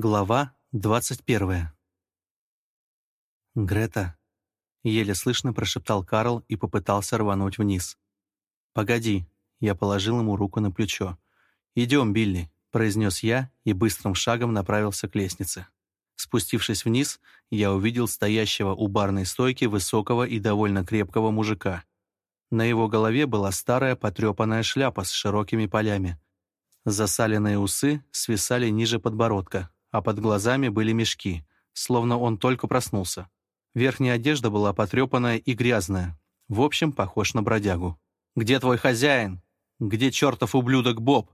Глава двадцать первая. «Грета», — еле слышно прошептал Карл и попытался рвануть вниз. «Погоди», — я положил ему руку на плечо. «Идем, Билли», — произнес я и быстрым шагом направился к лестнице. Спустившись вниз, я увидел стоящего у барной стойки высокого и довольно крепкого мужика. На его голове была старая потрепанная шляпа с широкими полями. Засаленные усы свисали ниже подбородка, а под глазами были мешки, словно он только проснулся. Верхняя одежда была потрепанная и грязная. В общем, похож на бродягу. «Где твой хозяин? Где чертов ублюдок Боб?»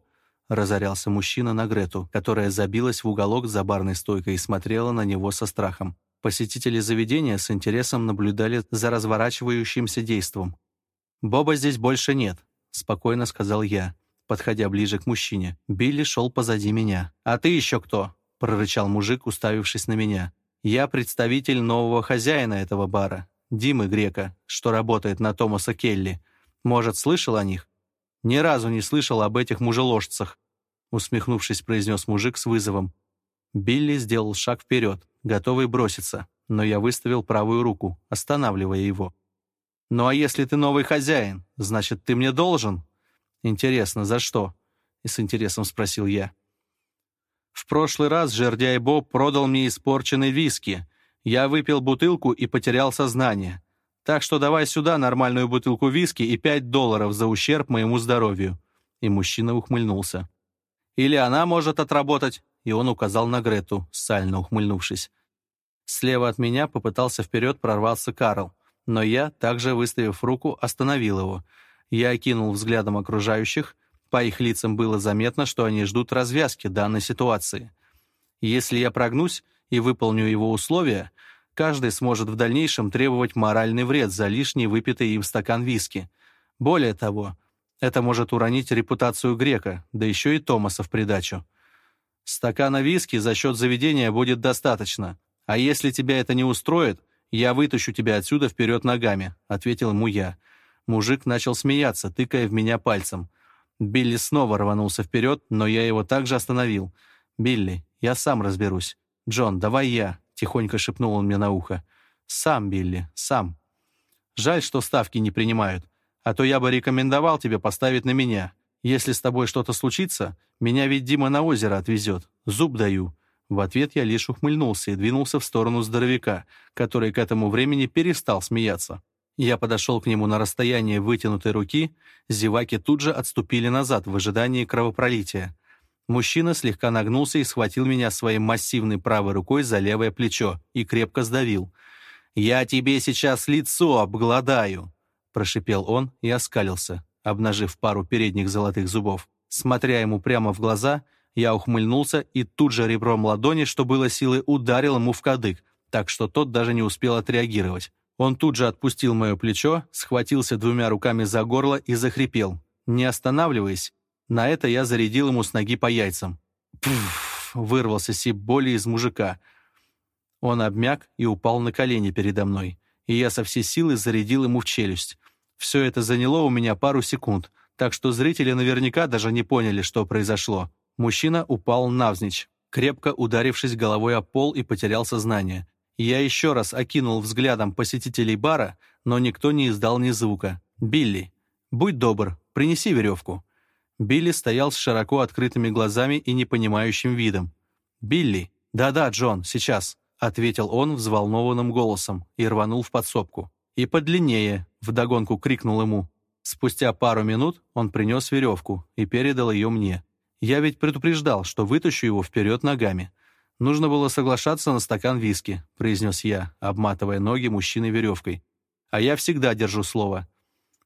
Разорялся мужчина на Грету, которая забилась в уголок за барной стойкой и смотрела на него со страхом. Посетители заведения с интересом наблюдали за разворачивающимся действом. «Боба здесь больше нет», — спокойно сказал я, подходя ближе к мужчине. Билли шел позади меня. «А ты еще кто?» прорычал мужик, уставившись на меня. «Я представитель нового хозяина этого бара, Димы Грека, что работает на Томаса Келли. Может, слышал о них?» «Ни разу не слышал об этих мужеложцах», усмехнувшись, произнес мужик с вызовом. Билли сделал шаг вперед, готовый броситься, но я выставил правую руку, останавливая его. «Ну а если ты новый хозяин, значит, ты мне должен?» «Интересно, за что?» — и с интересом спросил я. В прошлый раз жердяй Боб продал мне испорченный виски. Я выпил бутылку и потерял сознание. Так что давай сюда нормальную бутылку виски и 5 долларов за ущерб моему здоровью». И мужчина ухмыльнулся. «Или она может отработать», и он указал на Грету, сально ухмыльнувшись. Слева от меня попытался вперед прорваться Карл, но я, также выставив руку, остановил его. Я окинул взглядом окружающих, по их лицам было заметно, что они ждут развязки данной ситуации. Если я прогнусь и выполню его условия, каждый сможет в дальнейшем требовать моральный вред за лишний выпитый им стакан виски. Более того, это может уронить репутацию грека, да еще и Томаса в придачу. Стакана виски за счет заведения будет достаточно, а если тебя это не устроит, я вытащу тебя отсюда вперед ногами», — ответил ему я. Мужик начал смеяться, тыкая в меня пальцем. Билли снова рванулся вперед, но я его также остановил. «Билли, я сам разберусь. Джон, давай я», — тихонько шепнул он мне на ухо. «Сам, Билли, сам. Жаль, что ставки не принимают, а то я бы рекомендовал тебе поставить на меня. Если с тобой что-то случится, меня ведь Дима на озеро отвезет. Зуб даю». В ответ я лишь ухмыльнулся и двинулся в сторону здоровяка, который к этому времени перестал смеяться. Я подошел к нему на расстояние вытянутой руки, зеваки тут же отступили назад в ожидании кровопролития. Мужчина слегка нагнулся и схватил меня своей массивной правой рукой за левое плечо и крепко сдавил. «Я тебе сейчас лицо обгладаю!» прошипел он и оскалился, обнажив пару передних золотых зубов. Смотря ему прямо в глаза, я ухмыльнулся и тут же ребром ладони, что было силы, ударил ему в кадык, так что тот даже не успел отреагировать. Он тут же отпустил мое плечо, схватился двумя руками за горло и захрипел. Не останавливаясь, на это я зарядил ему с ноги по яйцам. «Пф!» — вырвался сип боли из мужика. Он обмяк и упал на колени передо мной, и я со всей силы зарядил ему в челюсть. Все это заняло у меня пару секунд, так что зрители наверняка даже не поняли, что произошло. Мужчина упал навзничь, крепко ударившись головой о пол и потерял сознание. Я еще раз окинул взглядом посетителей бара, но никто не издал ни звука. «Билли, будь добр, принеси веревку». Билли стоял с широко открытыми глазами и непонимающим видом. «Билли, да-да, Джон, сейчас», — ответил он взволнованным голосом и рванул в подсобку. «И подлиннее», — вдогонку крикнул ему. Спустя пару минут он принес веревку и передал ее мне. Я ведь предупреждал, что вытащу его вперед ногами. Нужно было соглашаться на стакан виски, произнес я, обматывая ноги мужчины веревкой. А я всегда держу слово.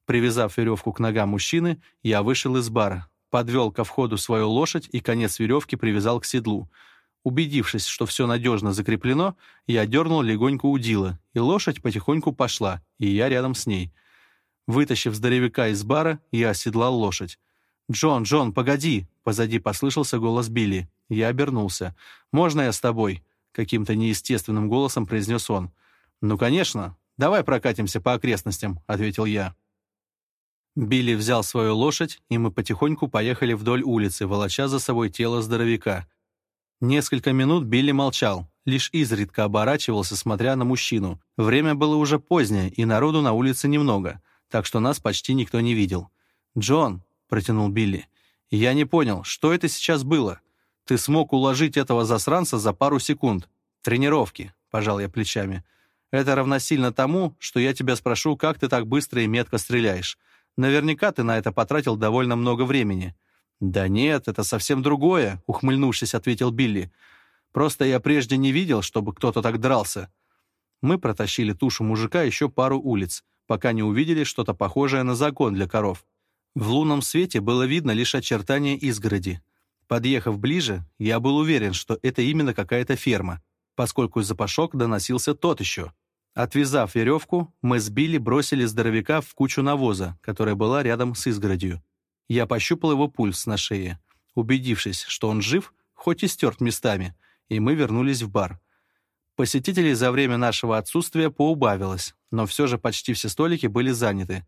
Привязав веревку к ногам мужчины, я вышел из бара, подвел ко входу свою лошадь и конец веревки привязал к седлу. Убедившись, что все надежно закреплено, я дернул легонько удила, и лошадь потихоньку пошла, и я рядом с ней. Вытащив здоровяка из бара, я оседлал лошадь. «Джон, Джон, погоди!» — позади послышался голос Билли. Я обернулся. «Можно я с тобой?» — каким-то неестественным голосом произнес он. «Ну, конечно. Давай прокатимся по окрестностям», — ответил я. Билли взял свою лошадь, и мы потихоньку поехали вдоль улицы, волоча за собой тело здоровяка. Несколько минут Билли молчал, лишь изредка оборачивался, смотря на мужчину. Время было уже позднее, и народу на улице немного, так что нас почти никто не видел. «Джон», — протянул Билли, — «я не понял, что это сейчас было?» Ты смог уложить этого засранца за пару секунд. Тренировки, пожал я плечами. Это равносильно тому, что я тебя спрошу, как ты так быстро и метко стреляешь. Наверняка ты на это потратил довольно много времени. Да нет, это совсем другое, ухмыльнувшись, ответил Билли. Просто я прежде не видел, чтобы кто-то так дрался. Мы протащили тушу мужика еще пару улиц, пока не увидели что-то похожее на закон для коров. В лунном свете было видно лишь очертания изгороди, Подъехав ближе, я был уверен, что это именно какая-то ферма, поскольку запашок доносился тот еще. Отвязав веревку, мы сбили, бросили здоровяка в кучу навоза, которая была рядом с изгородью. Я пощупал его пульс на шее, убедившись, что он жив, хоть и стерт местами, и мы вернулись в бар. Посетителей за время нашего отсутствия поубавилось, но все же почти все столики были заняты.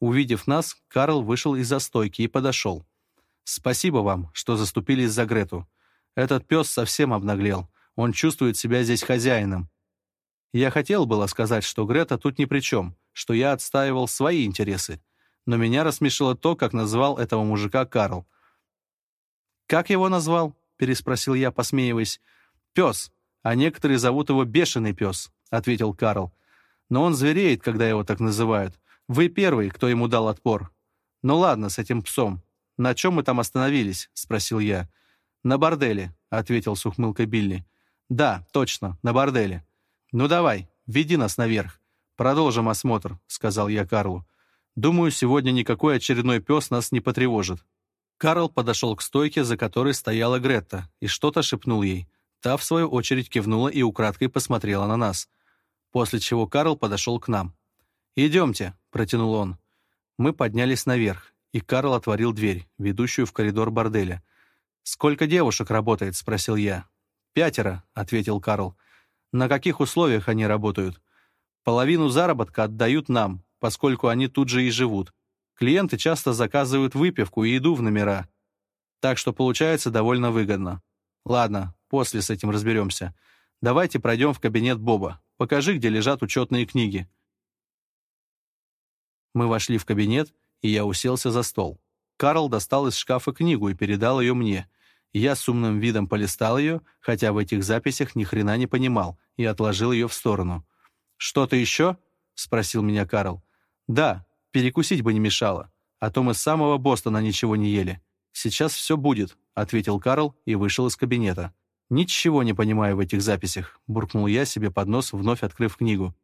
Увидев нас, Карл вышел из-за стойки и подошел. Спасибо вам, что заступились за Грету. Этот пес совсем обнаглел. Он чувствует себя здесь хозяином. Я хотел было сказать, что Грета тут ни при чем, что я отстаивал свои интересы. Но меня рассмешило то, как назвал этого мужика Карл. «Как его назвал?» — переспросил я, посмеиваясь. «Пес. А некоторые зовут его Бешеный пес», — ответил Карл. «Но он звереет, когда его так называют. Вы первый, кто ему дал отпор. Ну ладно, с этим псом. «На чем мы там остановились?» — спросил я. «На борделе», — ответил с ухмылкой Билли. «Да, точно, на борделе». «Ну давай, веди нас наверх. Продолжим осмотр», — сказал я Карлу. «Думаю, сегодня никакой очередной пес нас не потревожит». Карл подошел к стойке, за которой стояла Гретта, и что-то шепнул ей. Та, в свою очередь, кивнула и украдкой посмотрела на нас. После чего Карл подошел к нам. «Идемте», — протянул он. Мы поднялись наверх и Карл отворил дверь, ведущую в коридор борделя. «Сколько девушек работает?» — спросил я. «Пятеро», — ответил Карл. «На каких условиях они работают?» «Половину заработка отдают нам, поскольку они тут же и живут. Клиенты часто заказывают выпивку и еду в номера. Так что получается довольно выгодно. Ладно, после с этим разберемся. Давайте пройдем в кабинет Боба. Покажи, где лежат учетные книги». Мы вошли в кабинет, и я уселся за стол. Карл достал из шкафа книгу и передал ее мне. Я с умным видом полистал ее, хотя в этих записях ни хрена не понимал, и отложил ее в сторону. «Что-то еще?» — спросил меня Карл. «Да, перекусить бы не мешало, а то мы с самого Бостона ничего не ели. Сейчас все будет», — ответил Карл и вышел из кабинета. «Ничего не понимаю в этих записях», — буркнул я себе под нос, вновь открыв книгу.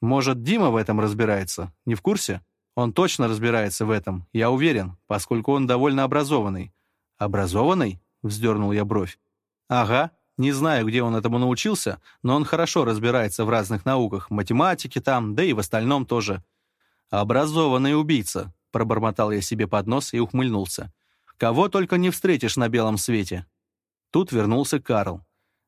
«Может, Дима в этом разбирается? Не в курсе?» Он точно разбирается в этом, я уверен, поскольку он довольно образованный». «Образованный?» — вздернул я бровь. «Ага, не знаю, где он этому научился, но он хорошо разбирается в разных науках, математике там, да и в остальном тоже». «Образованный убийца», — пробормотал я себе под нос и ухмыльнулся. «Кого только не встретишь на белом свете». Тут вернулся Карл.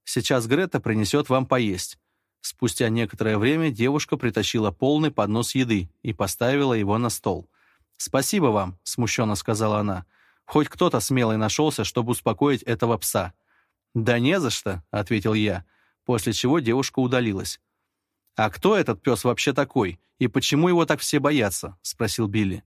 «Сейчас Грета принесет вам поесть. Спустя некоторое время девушка притащила полный поднос еды и поставила его на стол. «Спасибо вам», — смущенно сказала она. «Хоть кто-то смелый нашелся, чтобы успокоить этого пса». «Да не за что», — ответил я, после чего девушка удалилась. «А кто этот пес вообще такой? И почему его так все боятся?» — спросил Билли.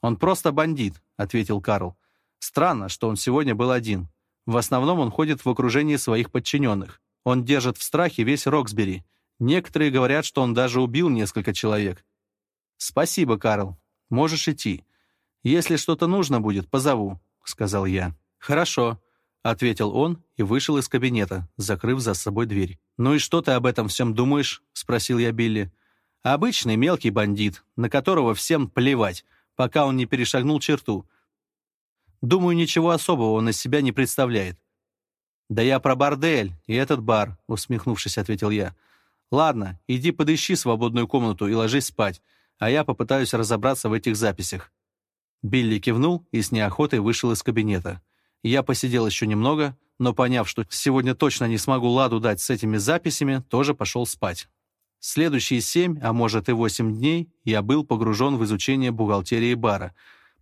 «Он просто бандит», — ответил Карл. «Странно, что он сегодня был один. В основном он ходит в окружении своих подчиненных. Он держит в страхе весь Роксбери. Некоторые говорят, что он даже убил несколько человек. «Спасибо, Карл. Можешь идти. Если что-то нужно будет, позову», — сказал я. «Хорошо», — ответил он и вышел из кабинета, закрыв за собой дверь. «Ну и что ты об этом всем думаешь?» — спросил я Билли. «Обычный мелкий бандит, на которого всем плевать, пока он не перешагнул черту. Думаю, ничего особого он из себя не представляет. «Да я про бордель и этот бар», — усмехнувшись, ответил я. «Ладно, иди подыщи свободную комнату и ложись спать, а я попытаюсь разобраться в этих записях». Билли кивнул и с неохотой вышел из кабинета. Я посидел еще немного, но, поняв, что сегодня точно не смогу ладу дать с этими записями, тоже пошел спать. Следующие семь, а может и восемь дней, я был погружен в изучение бухгалтерии бара.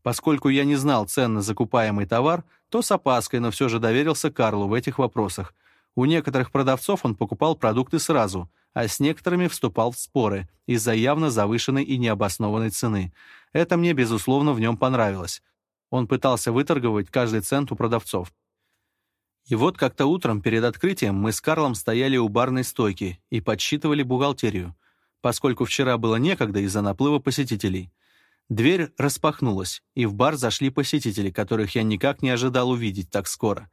Поскольку я не знал цен на закупаемый товар, то с опаской, но все же доверился Карлу в этих вопросах. У некоторых продавцов он покупал продукты сразу, а с некоторыми вступал в споры из-за явно завышенной и необоснованной цены. Это мне, безусловно, в нем понравилось. Он пытался выторговать каждый цент у продавцов. И вот как-то утром перед открытием мы с Карлом стояли у барной стойки и подсчитывали бухгалтерию, поскольку вчера было некогда из-за наплыва посетителей — Дверь распахнулась, и в бар зашли посетители, которых я никак не ожидал увидеть так скоро.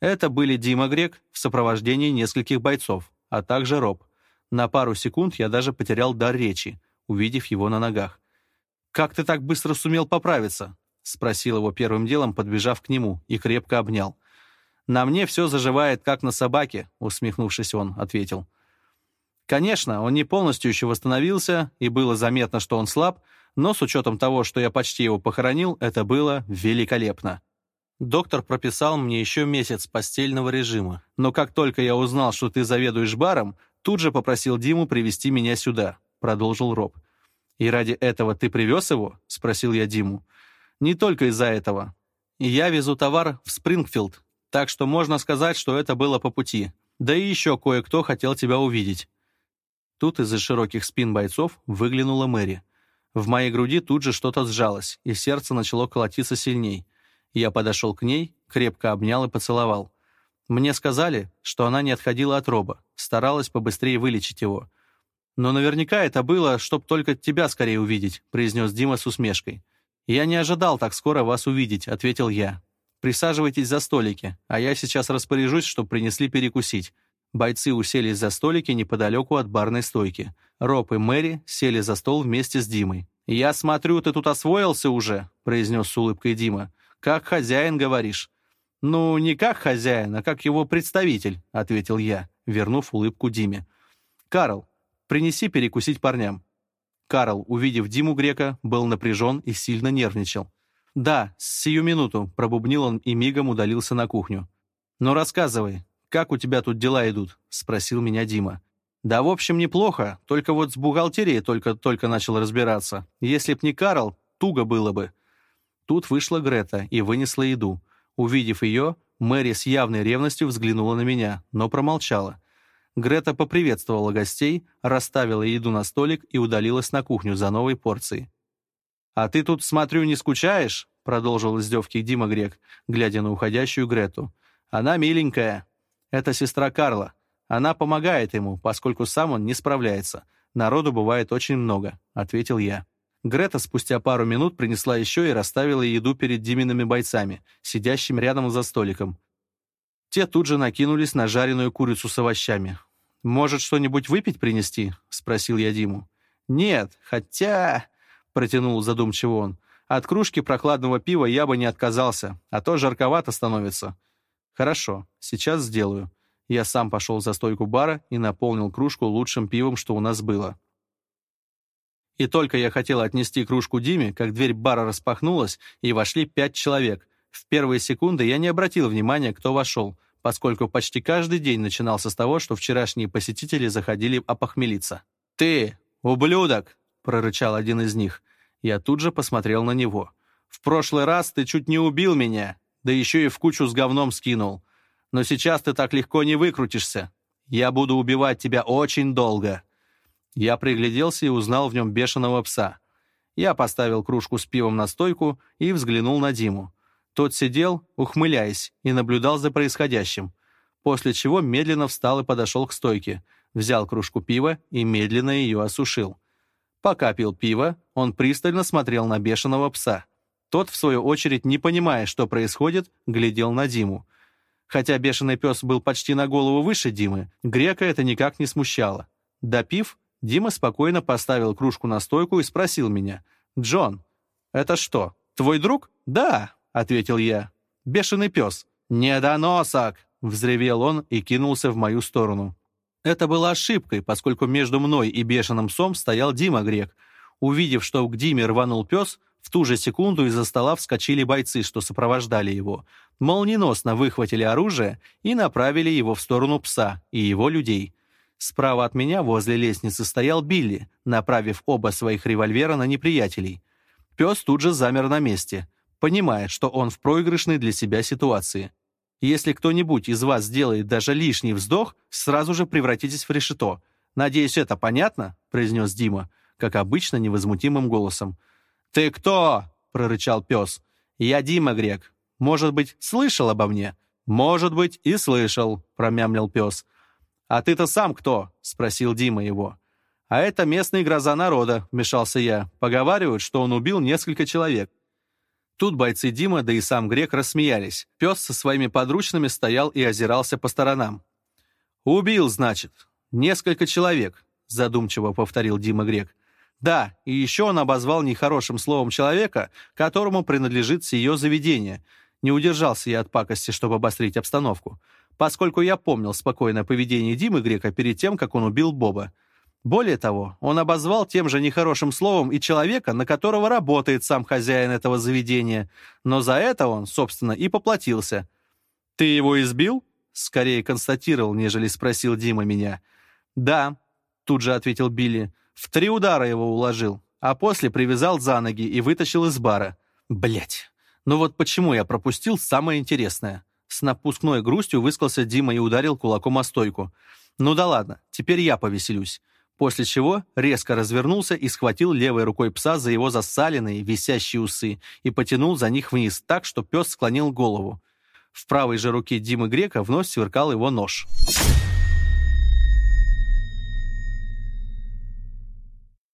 Это были Дима Грек в сопровождении нескольких бойцов, а также Роб. На пару секунд я даже потерял дар речи, увидев его на ногах. «Как ты так быстро сумел поправиться?» — спросил его первым делом, подбежав к нему, и крепко обнял. «На мне все заживает, как на собаке», — усмехнувшись он, ответил. Конечно, он не полностью еще восстановился, и было заметно, что он слаб — но с учетом того, что я почти его похоронил, это было великолепно. Доктор прописал мне еще месяц постельного режима, но как только я узнал, что ты заведуешь баром, тут же попросил Диму привести меня сюда», — продолжил Роб. «И ради этого ты привез его?» — спросил я Диму. «Не только из-за этого. Я везу товар в Спрингфилд, так что можно сказать, что это было по пути. Да и еще кое-кто хотел тебя увидеть». Тут из-за широких спин бойцов выглянула Мэри — в моей груди тут же что-то сжалось, и сердце начало колотиться сильней. Я подошел к ней, крепко обнял и поцеловал. Мне сказали, что она не отходила от Роба, старалась побыстрее вылечить его. «Но наверняка это было, чтоб только тебя скорее увидеть», произнес Дима с усмешкой. «Я не ожидал так скоро вас увидеть», — ответил я. «Присаживайтесь за столики, а я сейчас распоряжусь, чтоб принесли перекусить». Бойцы уселись за столики неподалеку от барной стойки. Роб и Мэри сели за стол вместе с Димой. «Я смотрю, ты тут освоился уже», — произнес с улыбкой Дима. «Как хозяин, говоришь». «Ну, не как хозяин, а как его представитель», — ответил я, вернув улыбку Диме. «Карл, принеси перекусить парням». Карл, увидев Диму Грека, был напряжен и сильно нервничал. «Да, сию минуту», — пробубнил он и мигом удалился на кухню. Но рассказывай, «Как у тебя тут дела идут?» — спросил меня Дима. «Да, в общем, неплохо, только вот с бухгалтерией только-только начал разбираться. Если б не Карл, туго было бы». Тут вышла Грета и вынесла еду. Увидев ее, Мэри с явной ревностью взглянула на меня, но промолчала. Грета поприветствовала гостей, расставила еду на столик и удалилась на кухню за новой порцией. «А ты тут, смотрю, не скучаешь?» — продолжил издевки Дима Грек, глядя на уходящую Грету. «Она миленькая, это сестра Карла. Она помогает ему, поскольку сам он не справляется. Народу бывает очень много», — ответил я. Грета спустя пару минут принесла еще и расставила еду перед Димиными бойцами, сидящими рядом за столиком. Те тут же накинулись на жареную курицу с овощами. «Может, что-нибудь выпить принести?» — спросил я Диму. «Нет, хотя...» — протянул задумчиво он. «От кружки прохладного пива я бы не отказался, а то жарковато становится. «Хорошо, сейчас сделаю». Я сам пошел за стойку бара и наполнил кружку лучшим пивом, что у нас было. И только я хотел отнести кружку Диме, как дверь бара распахнулась, и вошли пять человек. В первые секунды я не обратил внимания, кто вошел, поскольку почти каждый день начинался с того, что вчерашние посетители заходили опохмелиться. «Ты, ублюдок!» — прорычал один из них. Я тут же посмотрел на него. «В прошлый раз ты чуть не убил меня!» да еще и в кучу с говном скинул. Но сейчас ты так легко не выкрутишься. Я буду убивать тебя очень долго». Я пригляделся и узнал в нем бешеного пса. Я поставил кружку с пивом на стойку и взглянул на Диму. Тот сидел, ухмыляясь, и наблюдал за происходящим, после чего медленно встал и подошел к стойке, взял кружку пива и медленно ее осушил. Пока пил пиво, он пристально смотрел на бешеного пса. Тот, в свою очередь, не понимая, что происходит, глядел на Диму. Хотя бешеный пес был почти на голову выше Димы, грека это никак не смущало. Допив, Дима спокойно поставил кружку на стойку и спросил меня. «Джон, это что, твой друг?» «Да», — ответил я. «Бешеный пес». «Недоносок!» — взревел он и кинулся в мою сторону. Это было ошибкой, поскольку между мной и бешеным псом стоял Дима Грек. Увидев, что к Диме рванул пес, в ту же секунду из-за стола вскочили бойцы, что сопровождали его. Молниеносно выхватили оружие и направили его в сторону пса и его людей. Справа от меня возле лестницы стоял Билли, направив оба своих револьвера на неприятелей. Пес тут же замер на месте, понимая, что он в проигрышной для себя ситуации. Если кто-нибудь из вас сделает даже лишний вздох, сразу же превратитесь в решето. «Надеюсь, это понятно?» — произнес Дима, как обычно, невозмутимым голосом. «Ты кто?» — прорычал пес. «Я Дима Грек. Может быть, слышал обо мне?» «Может быть, и слышал», — промямлил пес. «А ты-то сам кто?» — спросил Дима его. «А это местный гроза народа», — вмешался я. «Поговаривают, что он убил несколько человек». Тут бойцы Дима, да и сам Грек рассмеялись. Пес со своими подручными стоял и озирался по сторонам. «Убил, значит. Несколько человек», — задумчиво повторил Дима Грек. Да, и еще он обозвал нехорошим словом человека, которому принадлежит сие заведение. Не удержался я от пакости, чтобы обострить обстановку, поскольку я помнил спокойное поведение Димы Грека перед тем, как он убил Боба. Более того, он обозвал тем же нехорошим словом и человека, на которого работает сам хозяин этого заведения, но за это он, собственно, и поплатился. «Ты его избил?» — скорее констатировал, нежели спросил Дима меня. «Да», тут же ответил Билли. В три удара его уложил, а после привязал за ноги и вытащил из бара. Блять. Ну вот почему я пропустил самое интересное. С напускной грустью выскался Дима и ударил кулаком о стойку. Ну да ладно, теперь я повеселюсь. После чего резко развернулся и схватил левой рукой пса за его засаленные, висящие усы и потянул за них вниз так, что пес склонил голову. В правой же руке Димы Грека вновь сверкал его нож.